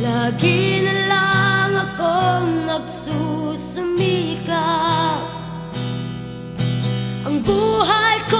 Lagi na lang akong nagsusumikap. Ang buhay ko